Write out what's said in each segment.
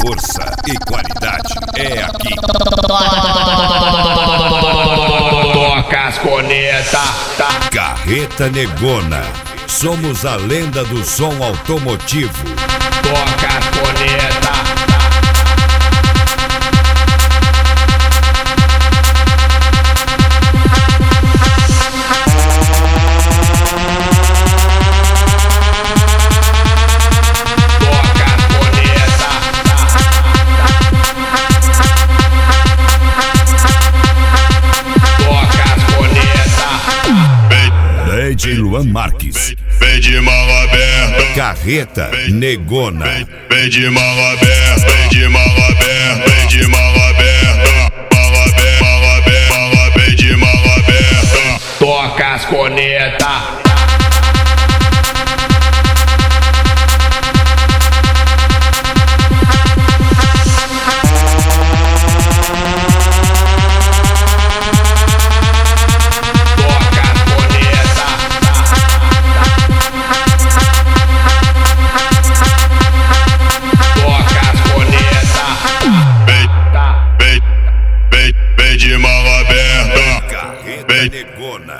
Força e qualidade é aqui. Toca as corneta, tá? Carreta Negona. Somos a lenda do som automotivo. Toca DJ Luan Marques. Vem de mão aberta, Carreta Negona. vem de mão aberta, vem de mão aberta, vem de mão aberta, mão aberta, mão aberta, mão aberta, vem de mão aberta. Toca as corneta.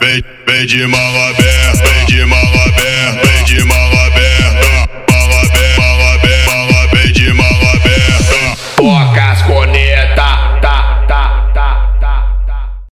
Vem, vem de